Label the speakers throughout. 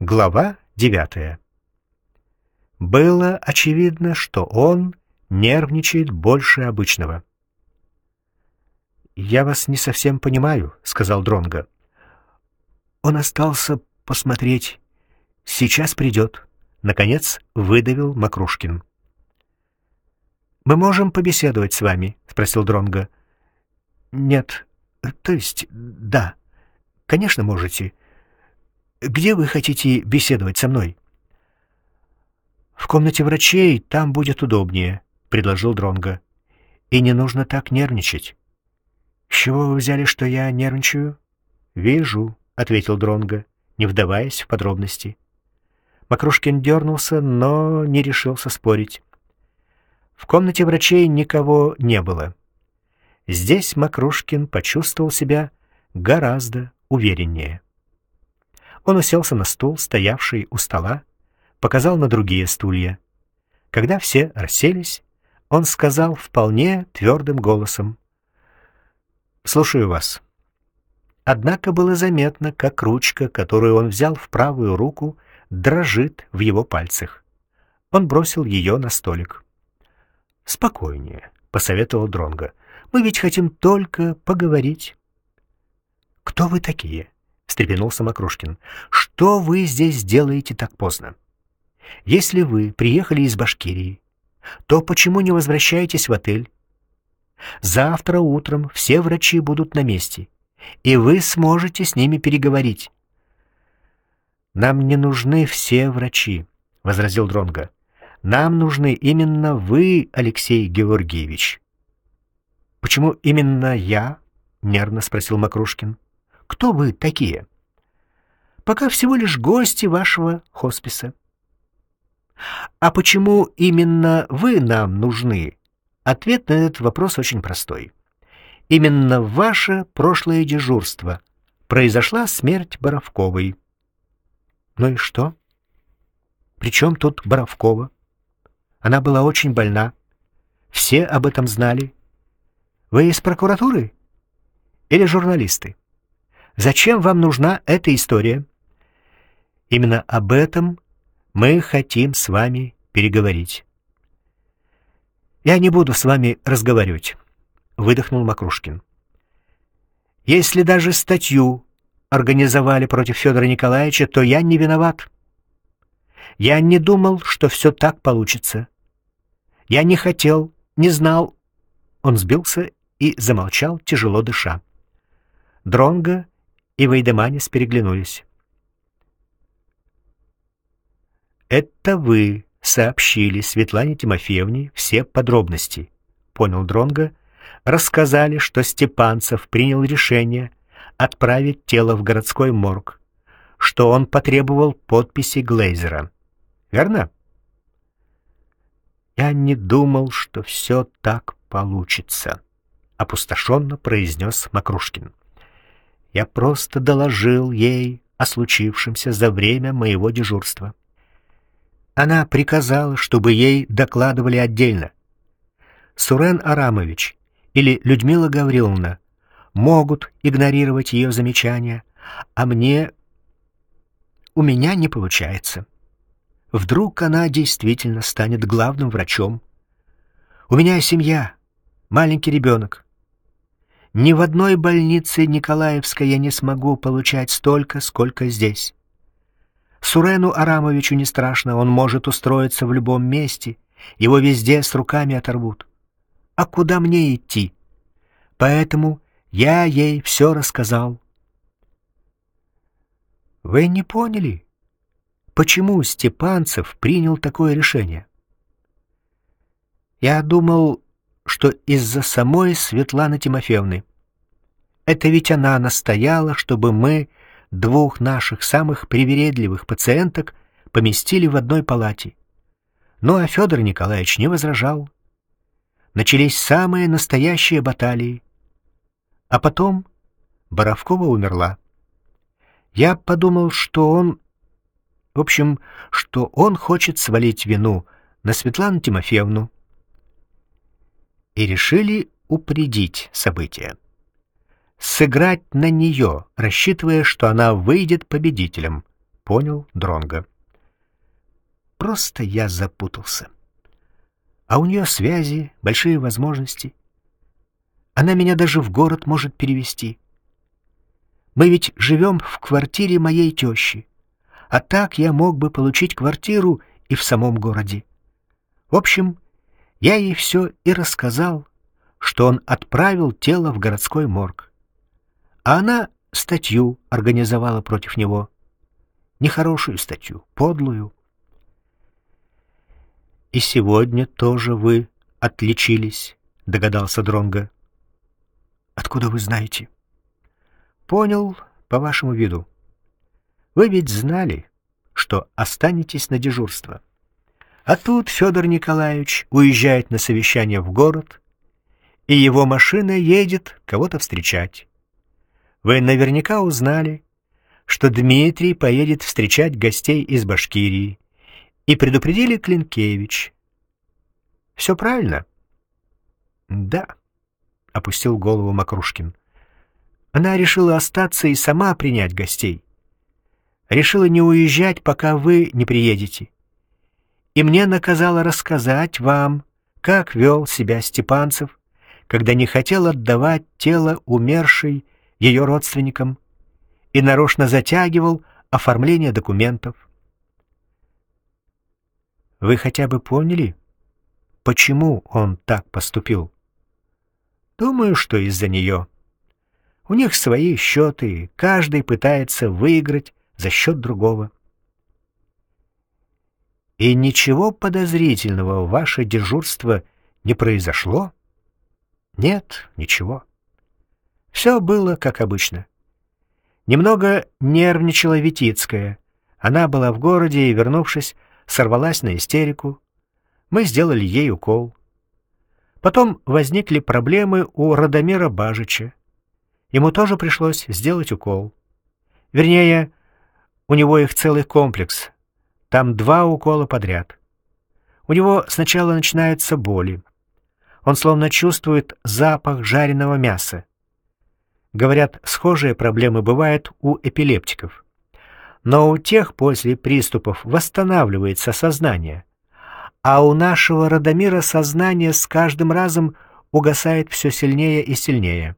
Speaker 1: Глава девятая. Было очевидно, что он нервничает больше обычного. «Я вас не совсем понимаю», — сказал Дронго. «Он остался посмотреть. Сейчас придет», — наконец выдавил Макрушкин. «Мы можем побеседовать с вами?» — спросил Дронго. «Нет, то есть да, конечно можете. Где вы хотите беседовать со мной?» «В комнате врачей, там будет удобнее», — предложил Дронго. «И не нужно так нервничать». «С чего вы взяли, что я нервничаю?» «Вижу», — ответил Дронго, не вдаваясь в подробности. Макрушкин дернулся, но не решился спорить. В комнате врачей никого не было. Здесь Макрушкин почувствовал себя гораздо увереннее. Он уселся на стул, стоявший у стола, показал на другие стулья. Когда все расселись, он сказал вполне твердым голосом. «Слушаю вас». Однако было заметно, как ручка, которую он взял в правую руку, дрожит в его пальцах. Он бросил ее на столик. «Спокойнее», — посоветовал Дронго. «Мы ведь хотим только поговорить». «Кто вы такие?» — встрепенулся Макрушкин. «Что вы здесь делаете так поздно? Если вы приехали из Башкирии, то почему не возвращаетесь в отель? Завтра утром все врачи будут на месте, и вы сможете с ними переговорить». «Нам не нужны все врачи», — возразил Дронго. «Нам нужны именно вы, Алексей Георгиевич». «Почему именно я?» — нервно спросил Макрушкин. «Кто вы такие?» «Пока всего лишь гости вашего хосписа». «А почему именно вы нам нужны?» Ответ на этот вопрос очень простой. Именно ваше прошлое дежурство произошла смерть Боровковой. Ну и что? Причем тут Боровкова? Она была очень больна. Все об этом знали. Вы из прокуратуры? Или журналисты? Зачем вам нужна эта история? Именно об этом мы хотим с вами переговорить. Я не буду с вами разговаривать, выдохнул Макрушкин. Если даже статью организовали против Федора Николаевича, то я не виноват. Я не думал, что все так получится. Я не хотел, не знал. Он сбился и замолчал, тяжело дыша. Дронго и Вейдеманис переглянулись. «Это вы сообщили Светлане Тимофеевне все подробности», — понял Дронго, рассказали, что Степанцев принял решение отправить тело в городской морг, что он потребовал подписи Глейзера. Верно? Я не думал, что все так получится, опустошенно произнес Макрушкин. Я просто доложил ей о случившемся за время моего дежурства. Она приказала, чтобы ей докладывали отдельно. Сурен Арамович или Людмила Гавриловна могут игнорировать ее замечания, а мне... У меня не получается. Вдруг она действительно станет главным врачом. У меня семья, маленький ребенок. Ни в одной больнице Николаевской я не смогу получать столько, сколько здесь. Сурену Арамовичу не страшно, он может устроиться в любом месте, его везде с руками оторвут. А куда мне идти? Поэтому я ей все рассказал. Вы не поняли, почему Степанцев принял такое решение? Я думал, что из-за самой Светланы Тимофеевны. Это ведь она настояла, чтобы мы двух наших самых привередливых пациенток поместили в одной палате. Ну а Федор Николаевич не возражал. Начались самые настоящие баталии. А потом Боровкова умерла. Я подумал, что он... В общем, что он хочет свалить вину на Светлану Тимофеевну. И решили упредить события. Сыграть на нее, рассчитывая, что она выйдет победителем. понял Дронга. Просто я запутался. А у нее связи, большие возможности. Она меня даже в город может перевести. Мы ведь живем в квартире моей тещи. А так я мог бы получить квартиру и в самом городе. В общем, я ей все и рассказал, что он отправил тело в городской морг. А она статью организовала против него. Нехорошую статью, подлую. И сегодня тоже вы отличились, догадался Дронга. Откуда вы знаете? Понял по вашему виду. Вы ведь знали, что останетесь на дежурство. А тут Федор Николаевич уезжает на совещание в город, и его машина едет кого-то встречать. Вы наверняка узнали, что Дмитрий поедет встречать гостей из Башкирии, и предупредили Клинкевич. Все правильно? Да, опустил голову Макрушкин. Она решила остаться и сама принять гостей. Решила не уезжать, пока вы не приедете и мне наказала рассказать вам, как вел себя Степанцев, когда не хотел отдавать тело умершей ее родственникам и нарочно затягивал оформление документов. Вы хотя бы поняли, почему он так поступил? Думаю, что из-за нее. У них свои счеты, каждый пытается выиграть за счет другого. И ничего подозрительного в ваше дежурство не произошло? Нет, ничего. Все было как обычно. Немного нервничала Витицкая. Она была в городе и, вернувшись, сорвалась на истерику. Мы сделали ей укол. Потом возникли проблемы у Радомира Бажича. Ему тоже пришлось сделать укол. Вернее, у него их целый комплекс, там два укола подряд. У него сначала начинаются боли. Он словно чувствует запах жареного мяса. Говорят, схожие проблемы бывают у эпилептиков. Но у тех после приступов восстанавливается сознание. А у нашего Радомира сознание с каждым разом угасает все сильнее и сильнее.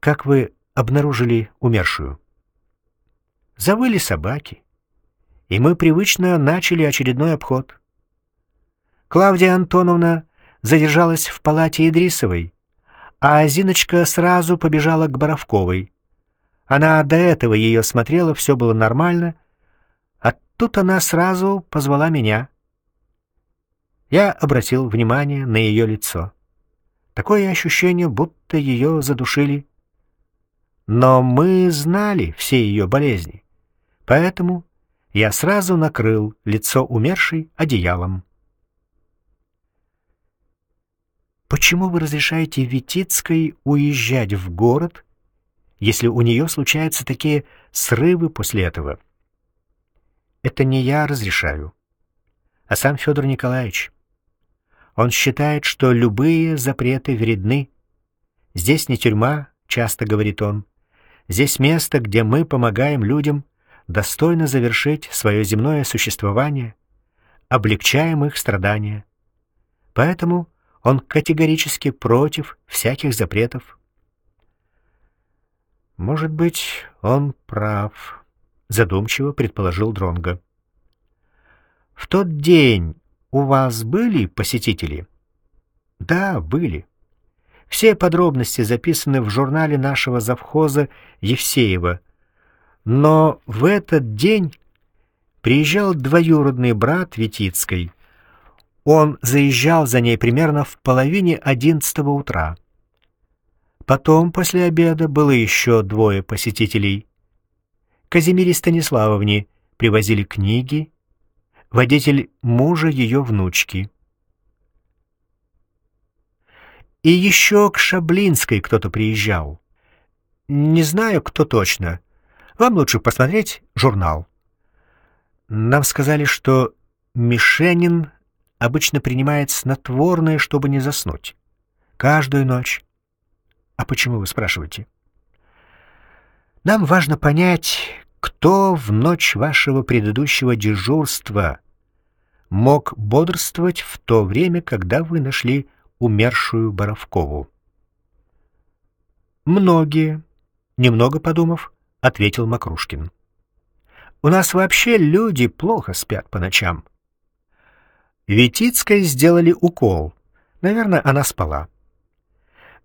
Speaker 1: Как вы обнаружили умершую? Завыли собаки, и мы привычно начали очередной обход. Клавдия Антоновна задержалась в палате Идрисовой, а Зиночка сразу побежала к Боровковой. Она до этого ее смотрела, все было нормально, а тут она сразу позвала меня. Я обратил внимание на ее лицо. Такое ощущение, будто ее задушили. Но мы знали все ее болезни. Поэтому я сразу накрыл лицо умершей одеялом. Почему вы разрешаете Витицкой уезжать в город, если у нее случаются такие срывы после этого? Это не я разрешаю, а сам Федор Николаевич. Он считает, что любые запреты вредны. Здесь не тюрьма, часто говорит он. Здесь место, где мы помогаем людям достойно завершить свое земное существование, облегчаем их страдания. Поэтому он категорически против всяких запретов. Может быть, он прав, задумчиво предположил Дронга. В тот день у вас были посетители? Да, были. Все подробности записаны в журнале нашего завхоза Евсеева но в этот день приезжал двоюродный брат Витицкой. Он заезжал за ней примерно в половине одиннадцатого утра. Потом, после обеда, было еще двое посетителей. Казимире Станиславовне привозили книги, водитель мужа ее внучки. И еще к Шаблинской кто-то приезжал. Не знаю, кто точно — вам лучше посмотреть журнал. Нам сказали, что Мишенин обычно принимает снотворное, чтобы не заснуть. Каждую ночь. А почему вы спрашиваете? Нам важно понять, кто в ночь вашего предыдущего дежурства мог бодрствовать в то время, когда вы нашли умершую Боровкову. Многие, немного подумав, ответил Макрушкин. У нас вообще люди плохо спят по ночам. Витицкой сделали укол. Наверное, она спала.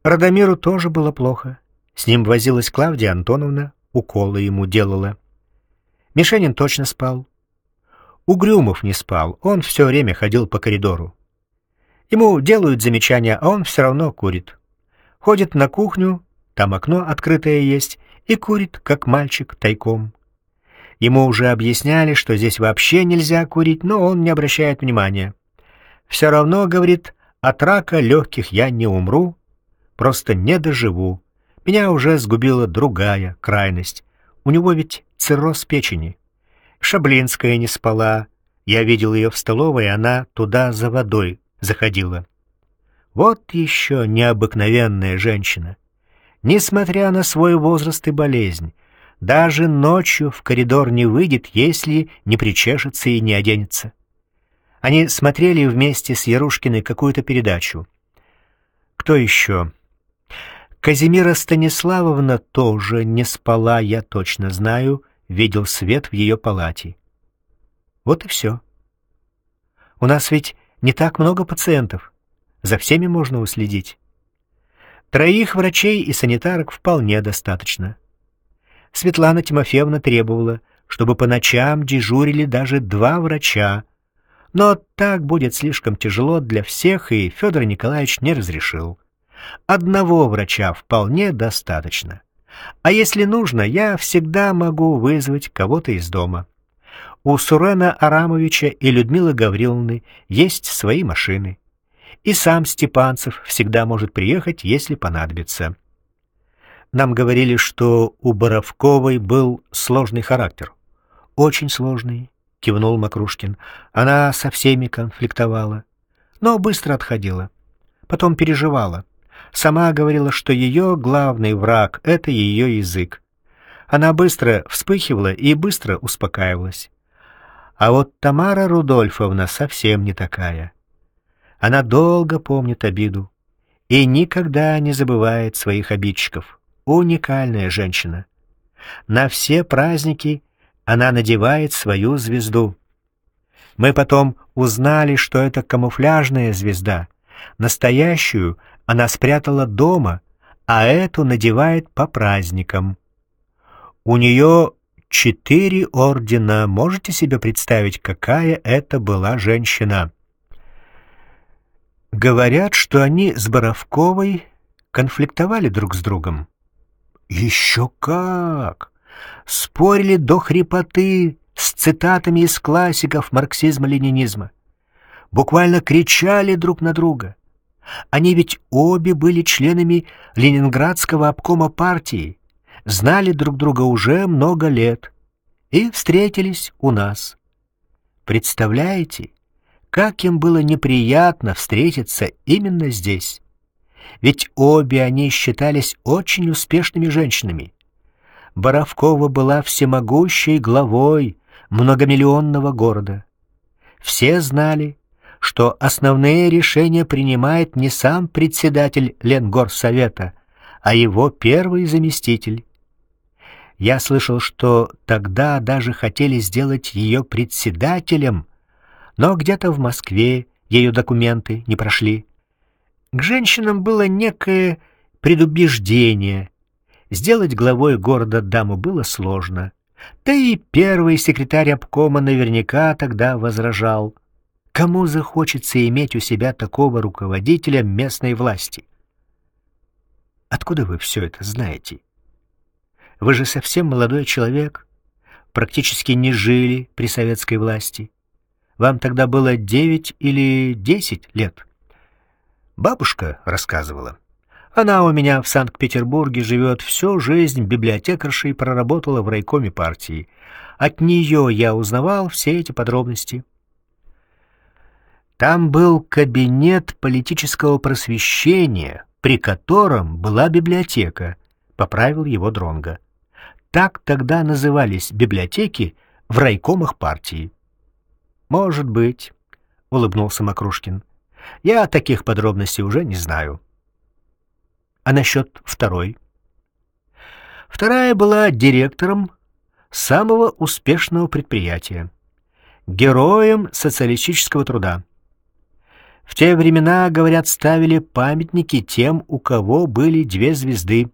Speaker 1: Радомиру тоже было плохо. С ним возилась Клавдия Антоновна, уколы ему делала. Мишенин точно спал. Угрюмов не спал, он все время ходил по коридору. Ему делают замечания, а он все равно курит. Ходит на кухню, там окно открытое есть, и курит, как мальчик, тайком. Ему уже объясняли, что здесь вообще нельзя курить, но он не обращает внимания. Все равно, говорит, от рака легких я не умру, просто не доживу. Меня уже сгубила другая крайность. У него ведь цирроз печени. Шаблинская не спала. Я видел ее в столовой, она туда за водой заходила. Вот еще необыкновенная женщина. Несмотря на свой возраст и болезнь, даже ночью в коридор не выйдет, если не причешется и не оденется. Они смотрели вместе с Ярушкиной какую-то передачу. Кто еще? Казимира Станиславовна тоже не спала, я точно знаю, видел свет в ее палате. Вот и все. У нас ведь не так много пациентов. За всеми можно уследить. Троих врачей и санитарок вполне достаточно. Светлана Тимофеевна требовала, чтобы по ночам дежурили даже два врача, но так будет слишком тяжело для всех, и Федор Николаевич не разрешил. Одного врача вполне достаточно. А если нужно, я всегда могу вызвать кого-то из дома. У Сурена Арамовича и Людмилы Гавриловны есть свои машины. И сам Степанцев всегда может приехать, если понадобится. Нам говорили, что у Боровковой был сложный характер. Очень сложный, кивнул Макрушкин. Она со всеми конфликтовала, но быстро отходила. Потом переживала. Сама говорила, что ее главный враг — это ее язык. Она быстро вспыхивала и быстро успокаивалась. А вот Тамара Рудольфовна совсем не такая. Она долго помнит обиду и никогда не забывает своих обидчиков. Уникальная женщина. На все праздники она надевает свою звезду. Мы потом узнали, что это камуфляжная звезда. Настоящую она спрятала дома, а эту надевает по праздникам. У нее четыре ордена. Можете себе представить, какая это была женщина? Говорят, что они с Боровковой конфликтовали друг с другом. Еще как! Спорили до хрипоты с цитатами из классиков марксизма-ленинизма. Буквально кричали друг на друга. Они ведь обе были членами Ленинградского обкома партии, знали друг друга уже много лет и встретились у нас. Представляете, как им было неприятно встретиться именно здесь? Ведь обе они считались очень успешными женщинами. Боровкова была всемогущей главой многомиллионного города. Все знали, что основные решения принимает не сам председатель Ленгорсовета, а его первый заместитель. Я слышал, что тогда даже хотели сделать ее председателем, но где-то в Москве ее документы не прошли. К женщинам было некое предубеждение. Сделать главой города даму было сложно. Да и первый секретарь обкома наверняка тогда возражал. Кому захочется иметь у себя такого руководителя местной власти? Откуда вы все это знаете? Вы же совсем молодой человек, практически не жили при советской власти. Вам тогда было девять или десять лет. Бабушка рассказывала. Она у меня в Санкт-Петербурге живет всю жизнь библиотекаршей проработала в райкоме партии. От нее я узнавал все эти подробности. Там был кабинет политического просвещения, при котором была библиотека, поправил его Дронга. Так тогда назывались библиотеки в райкомах партии. Может быть, улыбнулся Макрушкин. Я таких подробностей уже не знаю. А насчет второй? Вторая была директором самого успешного предприятия, героем социалистического труда. В те времена, говорят, ставили памятники тем, у кого были две звезды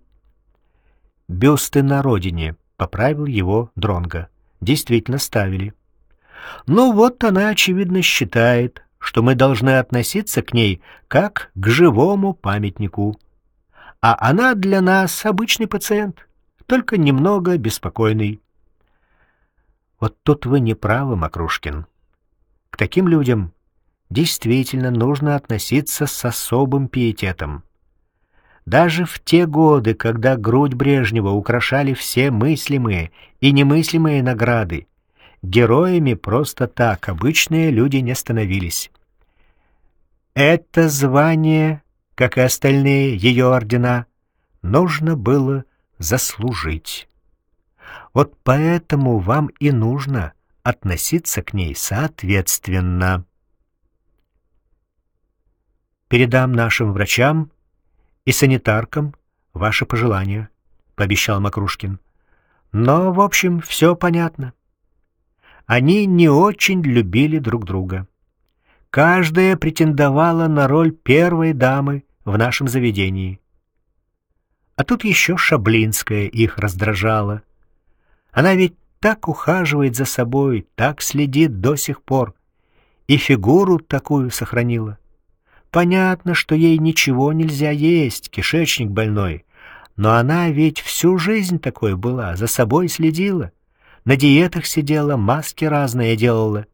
Speaker 1: бюсты на родине, поправил его Дронга. Действительно ставили. Ну вот она очевидно считает, что мы должны относиться к ней как к живому памятнику. А она для нас обычный пациент, только немного беспокойный. Вот тут вы не правы, Макрушкин. К таким людям действительно нужно относиться с особым пиететом. Даже в те годы, когда грудь Брежнева украшали все мыслимые и немыслимые награды, героями просто так обычные люди не становились. Это звание, как и остальные ее ордена, нужно было заслужить. Вот поэтому вам и нужно относиться к ней соответственно. Передам нашим врачам и санитаркам ваши пожелания, пообещал Макрушкин. Но, в общем, все понятно. Они не очень любили друг друга. Каждая претендовала на роль первой дамы в нашем заведении. А тут еще Шаблинская их раздражала. Она ведь так ухаживает за собой, так следит до сих пор, и фигуру такую сохранила. Понятно, что ей ничего нельзя есть, кишечник больной. Но она ведь всю жизнь такой была, за собой следила. На диетах сидела, маски разные делала.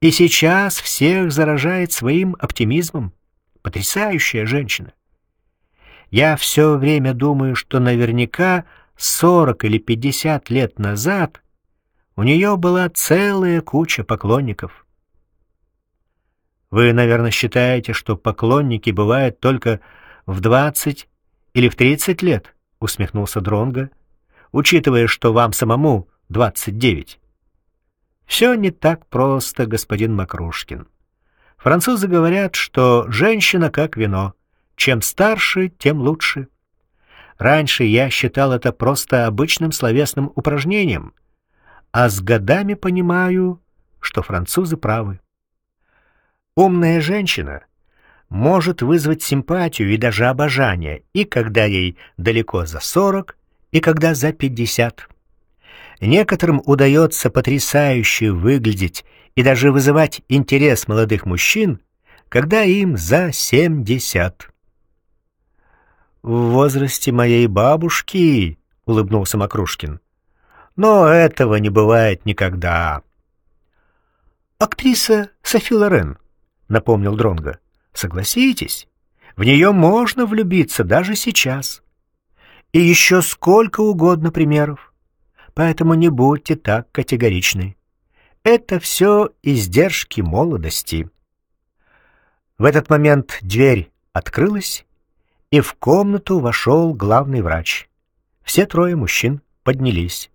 Speaker 1: И сейчас всех заражает своим оптимизмом. Потрясающая женщина. Я все время думаю, что наверняка 40 или 50 лет назад у нее была целая куча поклонников. Вы, наверное, считаете, что поклонники бывают только в двадцать или в тридцать лет, усмехнулся Дронга, учитывая, что вам самому двадцать девять. Все не так просто, господин Макрушкин. Французы говорят, что женщина как вино, чем старше, тем лучше. Раньше я считал это просто обычным словесным упражнением, а с годами понимаю, что французы правы. Умная женщина может вызвать симпатию и даже обожание, и когда ей далеко за сорок, и когда за пятьдесят. Некоторым удается потрясающе выглядеть и даже вызывать интерес молодых мужчин, когда им за семьдесят. В возрасте моей бабушки, улыбнулся Макрушкин. Но этого не бывает никогда. Актриса Софи Лорен — напомнил Дронго. «Согласитесь, в нее можно влюбиться даже сейчас. И еще сколько угодно примеров. Поэтому не будьте так категоричны. Это все издержки молодости». В этот момент дверь открылась, и в комнату вошел главный врач. Все трое мужчин поднялись.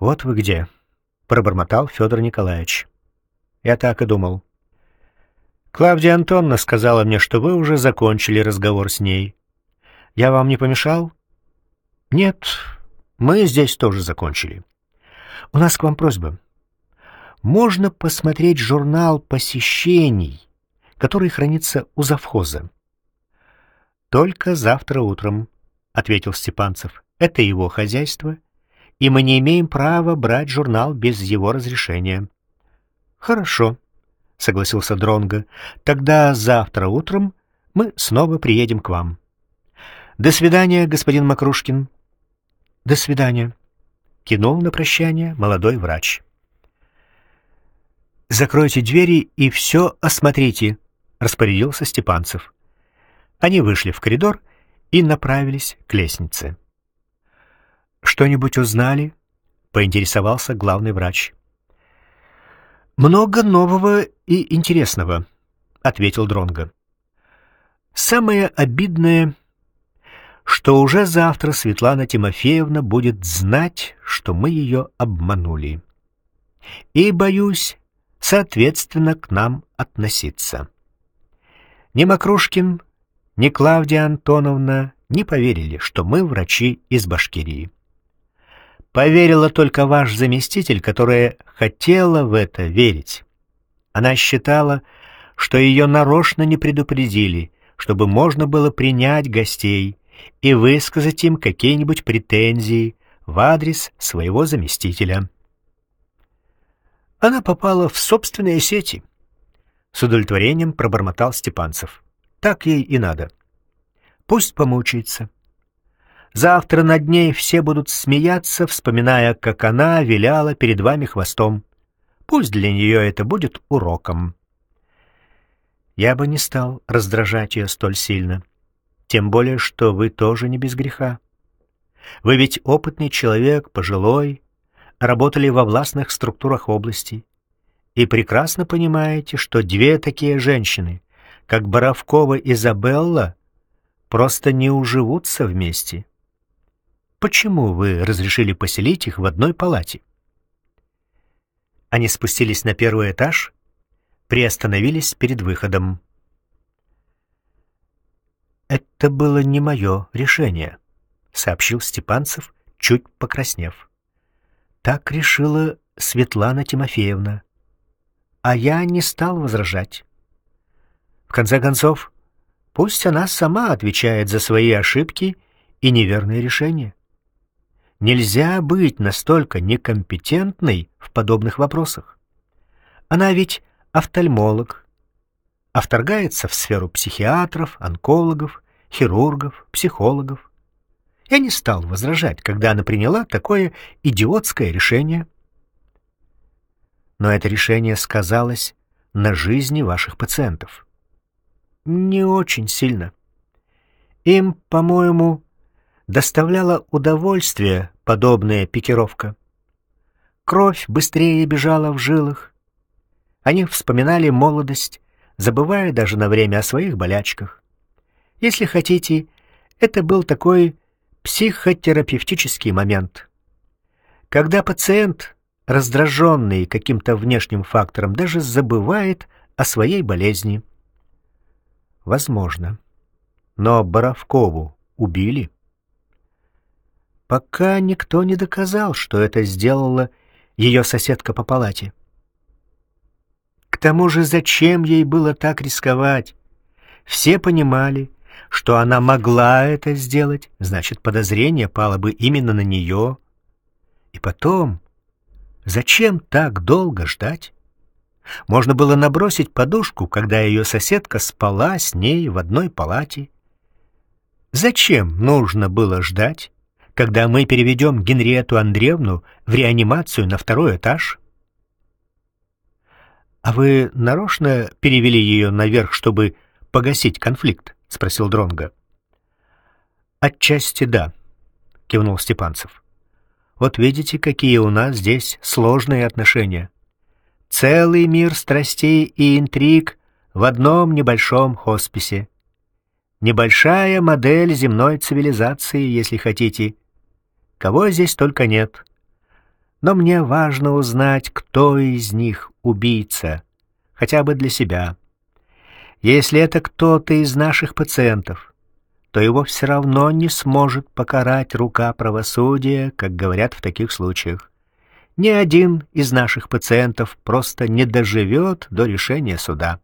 Speaker 1: «Вот вы где», — пробормотал Федор Николаевич. «Я так и думал». Клавдия Антоновна сказала мне, что вы уже закончили разговор с ней. Я вам не помешал? Нет, мы здесь тоже закончили. У нас к вам просьба. Можно посмотреть журнал посещений, который хранится у завхоза. Только завтра утром, ответил Степанцев. Это его хозяйство, и мы не имеем права брать журнал без его разрешения. Хорошо согласился Дронга. Тогда завтра утром мы снова приедем к вам. До свидания, господин Макрушкин. До свидания, кинул на прощание молодой врач. Закройте двери и все осмотрите, распорядился Степанцев. Они вышли в коридор и направились к лестнице. Что-нибудь узнали? поинтересовался главный врач. Много нового и интересного, ответил Дронга. Самое обидное, что уже завтра Светлана Тимофеевна будет знать, что мы ее обманули. И, боюсь, соответственно к нам относиться. Ни Макрушкин, ни Клавдия Антоновна не поверили, что мы врачи из Башкирии. Поверила только ваш заместитель, которая хотела в это верить. Она считала, что ее нарочно не предупредили, чтобы можно было принять гостей и высказать им какие-нибудь претензии в адрес своего заместителя. Она попала в собственные сети. С удовлетворением пробормотал Степанцев. Так ей и надо. Пусть помучается. Завтра над ней все будут смеяться, вспоминая, как она виляла перед вами хвостом. Пусть для нее это будет уроком. Я бы не стал раздражать ее столь сильно. Тем более, что вы тоже не без греха. Вы ведь опытный человек, пожилой, работали во властных структурах области и прекрасно понимаете, что две такие женщины, как Боровкова и Изабелла, просто не уживутся вместе. Почему вы разрешили поселить их в одной палате? Они спустились на первый этаж, приостановились перед выходом. Это было не мое решение, сообщил Степанцев, чуть покраснев. Так решила Светлана Тимофеевна, а я не стал возражать. В конце концов, пусть она сама отвечает за свои ошибки и неверные решения. Нельзя быть настолько некомпетентной в подобных вопросах. Она ведь офтальмолог, а вторгается в сферу психиатров, онкологов, хирургов, психологов. Я не стал возражать, когда она приняла такое идиотское решение. Но это решение сказалось на жизни ваших пациентов. Не очень сильно. Им, по-моему, доставляла удовольствие подобная пикировка. Кровь быстрее бежала в жилах. Они вспоминали молодость, забывая даже на время о своих болячках. Если хотите, это был такой психотерапевтический момент. Когда пациент, раздраженный каким-то внешним фактором, даже забывает о своей болезни. Возможно. Но Боровкову убили. Пока никто не доказал, что это сделала ее соседка по палате. Тому же зачем ей было так рисковать? Все понимали, что она могла это сделать, значит, подозрение пало бы именно на нее. И потом, зачем так долго ждать? Можно было набросить подушку, когда ее соседка спала с ней в одной палате. Зачем нужно было ждать? когда мы переведем Генриету Андреевну в реанимацию на второй этаж? А вы нарочно перевели ее наверх, чтобы погасить конфликт, спросил Дронга. Отчасти да, кивнул Степанцев. Вот видите, какие у нас здесь сложные отношения. Целый мир страстей и интриг в одном небольшом хосписе. Небольшая модель земной цивилизации, если хотите, Кого здесь только нет. Но мне важно узнать, кто из них убийца, хотя бы для себя. Если это кто-то из наших пациентов, то его все равно не сможет покарать рука правосудия, как говорят в таких случаях. Ни один из наших пациентов просто не доживет до решения суда.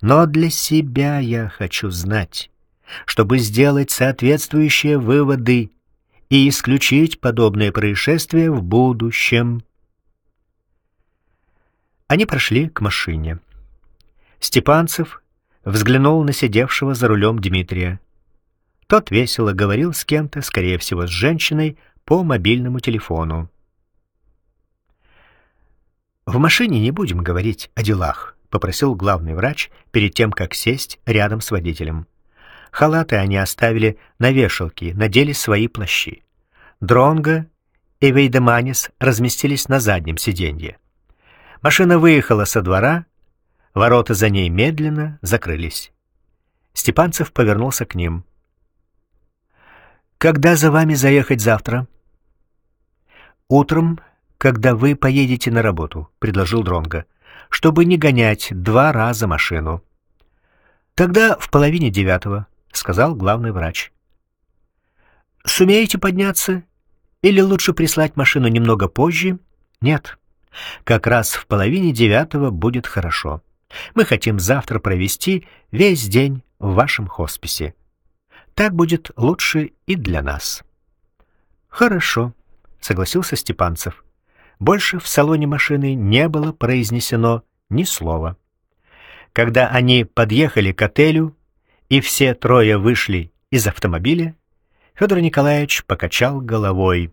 Speaker 1: Но для себя я хочу знать, чтобы сделать соответствующие выводы и исключить подобные происшествия в будущем. Они прошли к машине. Степанцев взглянул на сидевшего за рулем Дмитрия. Тот весело говорил с кем-то, скорее всего, с женщиной, по мобильному телефону. В машине не будем говорить о делах, попросил главный врач перед тем, как сесть рядом с водителем. Халаты они оставили на вешалке, надели свои плащи. Дронго и Вейдеманис разместились на заднем сиденье. Машина выехала со двора, ворота за ней медленно закрылись. Степанцев повернулся к ним. Когда за вами заехать завтра? Утром, когда вы поедете на работу, предложил Дронга, чтобы не гонять два раза машину. Тогда в половине девятого, сказал главный врач. Сумеете подняться или лучше прислать машину немного позже? Нет. Как раз в половине девятого будет хорошо. Мы хотим завтра провести весь день в вашем хосписе. Так будет лучше и для нас. Хорошо, согласился Степанцев. Больше в салоне машины не было произнесено ни слова. Когда они подъехали к отелю и все трое вышли из автомобиля, Федор Николаевич покачал головой.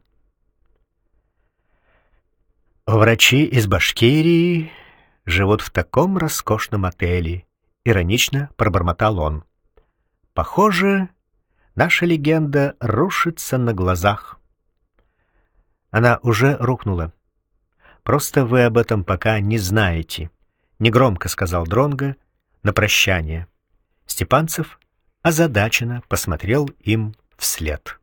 Speaker 1: Врачи из Башкирии живут в таком роскошном отеле, иронично пробормотал он. Похоже, Наша легенда рушится на глазах. Она уже рухнула. Просто вы об этом пока не знаете, негромко сказал Дронга на прощание. Степанцев озадаченно посмотрел им вслед.